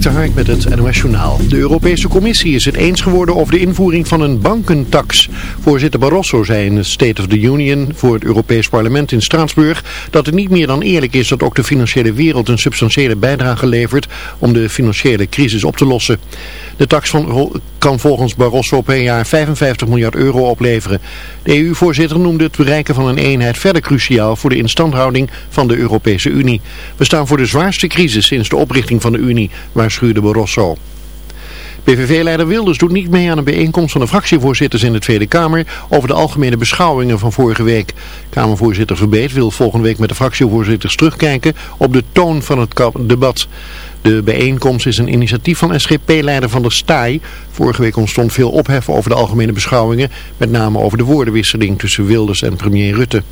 Hark met het NOS Journaal. De Europese Commissie is het eens geworden over de invoering van een bankentax. Voorzitter Barroso zei in het State of the Union voor het Europees Parlement in Straatsburg dat het niet meer dan eerlijk is dat ook de financiële wereld een substantiële bijdrage levert om de financiële crisis op te lossen. De tax van, kan volgens Barroso per jaar 55 miljard euro opleveren. De EU-voorzitter noemde het bereiken van een eenheid verder cruciaal voor de instandhouding van de Europese Unie. We staan voor de zwaarste crisis sinds de oprichting van de Unie, waarschuwde Barroso. PVV-leider Wilders doet niet mee aan een bijeenkomst van de fractievoorzitters in de Tweede Kamer over de algemene beschouwingen van vorige week. Kamervoorzitter Verbeet wil volgende week met de fractievoorzitters terugkijken op de toon van het debat. De bijeenkomst is een initiatief van SGP-leider Van der Staaij. Vorige week ontstond veel ophef over de algemene beschouwingen, met name over de woordenwisseling tussen Wilders en premier Rutte.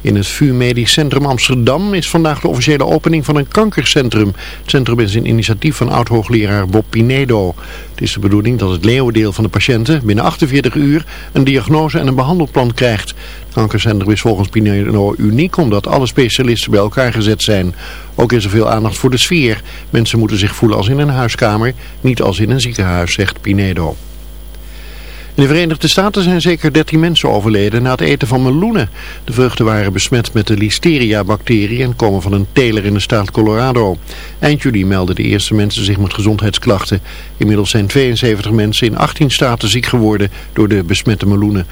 In het VU Medisch Centrum Amsterdam is vandaag de officiële opening van een kankercentrum. Het centrum is een initiatief van oud-hoogleraar Bob Pinedo. Het is de bedoeling dat het leeuwendeel van de patiënten binnen 48 uur een diagnose en een behandelplan krijgt. Kankercentrum is volgens Pinedo uniek omdat alle specialisten bij elkaar gezet zijn. Ook is er veel aandacht voor de sfeer. Mensen moeten zich voelen als in een huiskamer, niet als in een ziekenhuis, zegt Pinedo. In de Verenigde Staten zijn zeker 13 mensen overleden na het eten van meloenen. De vruchten waren besmet met de listeria-bacterie en komen van een teler in de staat Colorado. Eind juli melden de eerste mensen zich met gezondheidsklachten. Inmiddels zijn 72 mensen in 18 staten ziek geworden door de besmette meloenen.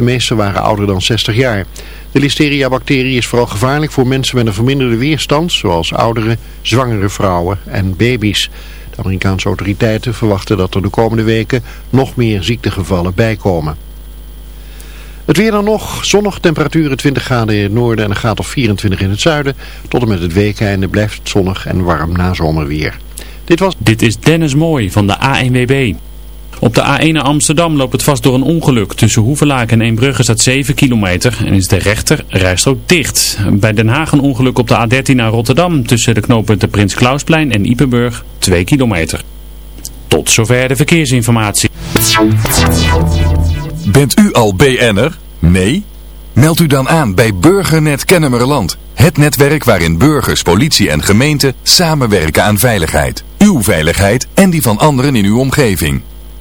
De meeste waren ouder dan 60 jaar. De listeria-bacterie is vooral gevaarlijk voor mensen met een verminderde weerstand, zoals ouderen, zwangere vrouwen en baby's. Amerikaanse autoriteiten verwachten dat er de komende weken nog meer ziektegevallen bijkomen. Het weer dan nog, zonnig temperaturen 20 graden in het noorden en een graad of 24 in het zuiden. Tot en met het weekeinde blijft het zonnig en warm na zomerweer. Dit was... Dit is Dennis Mooi van de ANWB. Op de A1 naar Amsterdam loopt het vast door een ongeluk. Tussen Hoevelaak en Eembrugge staat 7 kilometer en is de rechter rijstrook dicht. Bij Den Haag een ongeluk op de A13 naar Rotterdam tussen de knooppunten Prins Klausplein en Ipenburg 2 kilometer. Tot zover de verkeersinformatie. Bent u al BN'er? Nee? Meld u dan aan bij Burgernet Kennemerland. Het netwerk waarin burgers, politie en gemeente samenwerken aan veiligheid. Uw veiligheid en die van anderen in uw omgeving.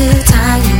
to tie you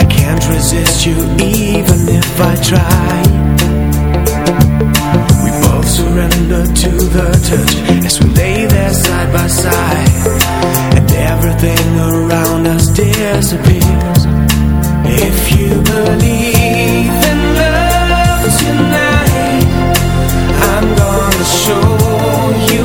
I can't resist you even if I try. We both surrender to the touch As we lay there side by side. And everything around us disappears. If you believe in love tonight I'm gonna show you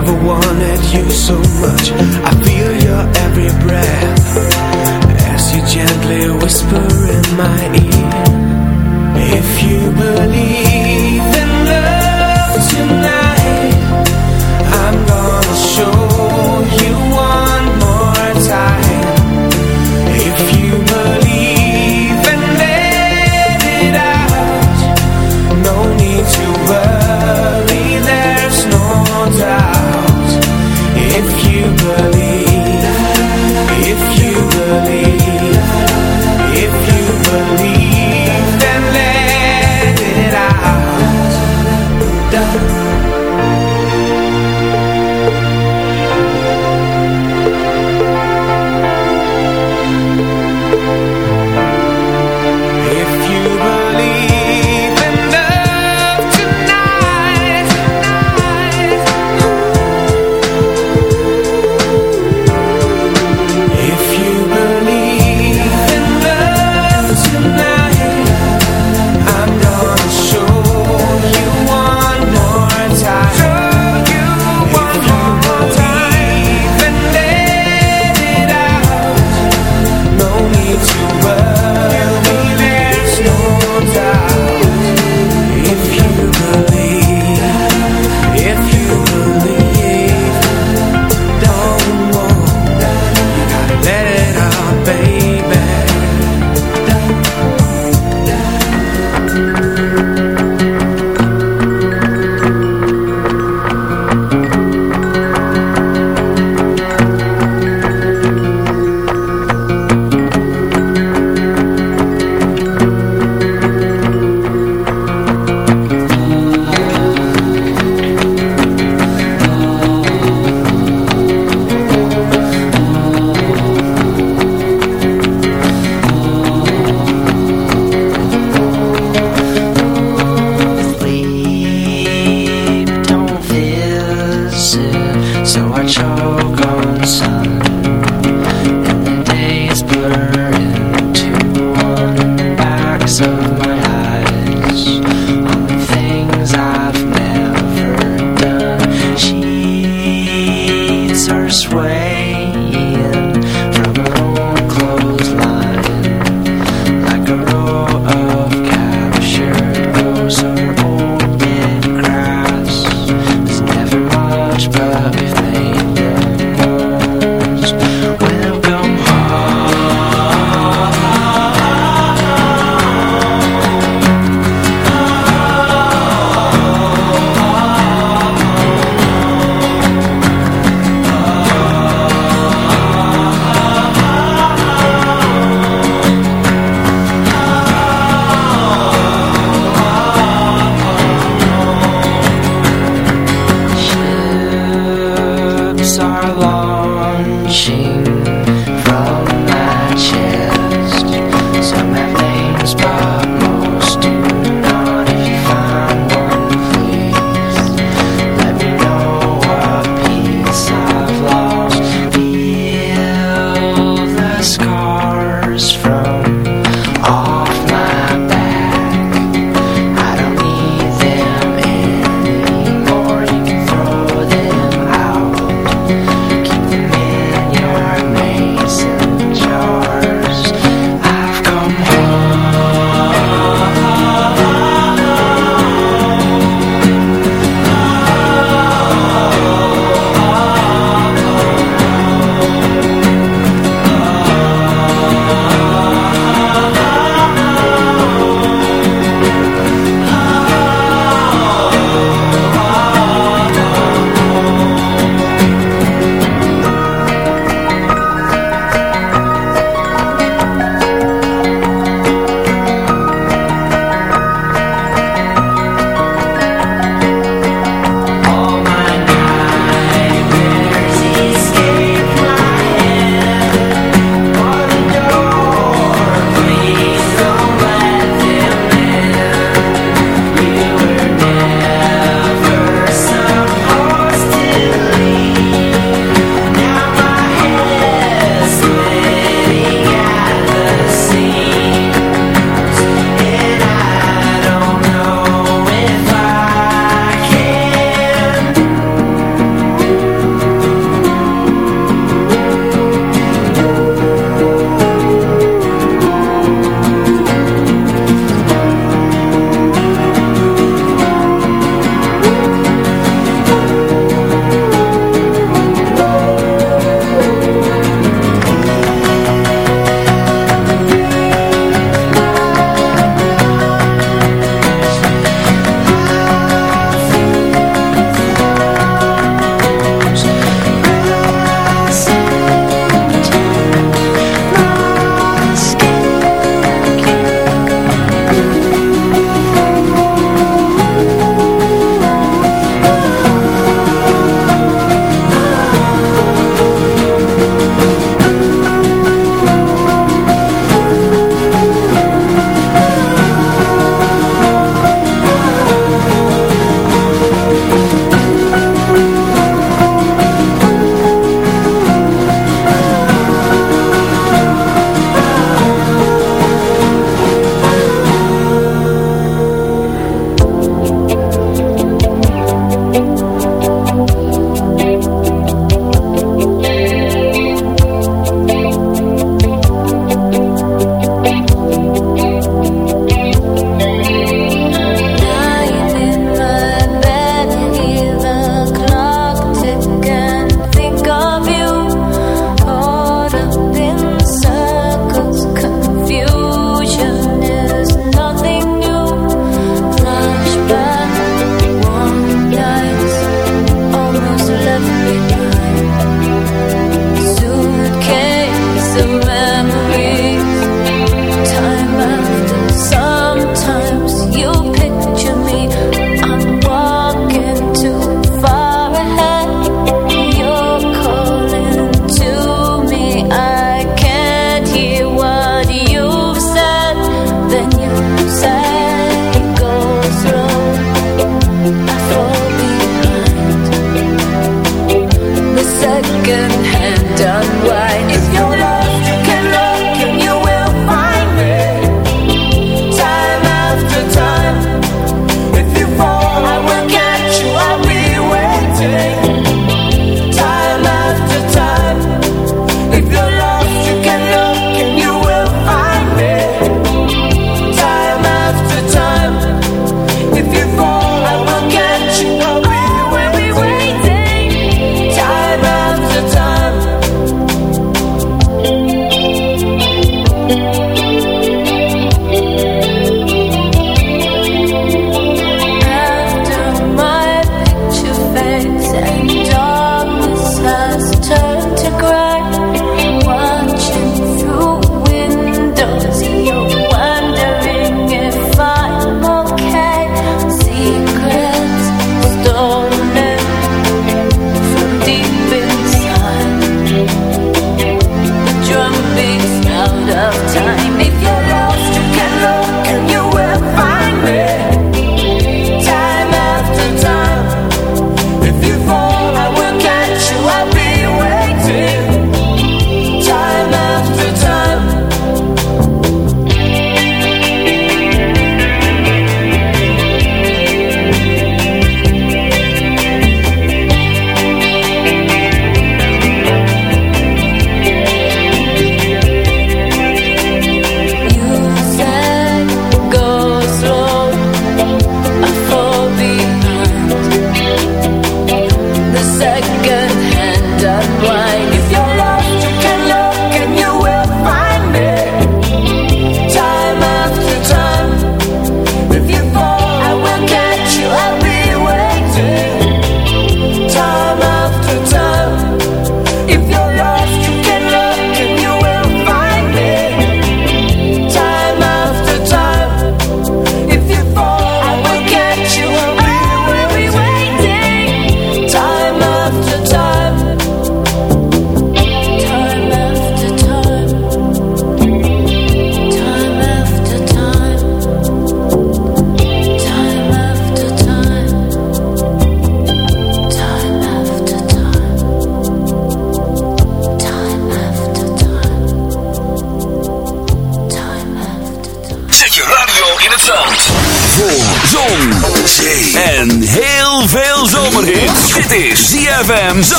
never wanted you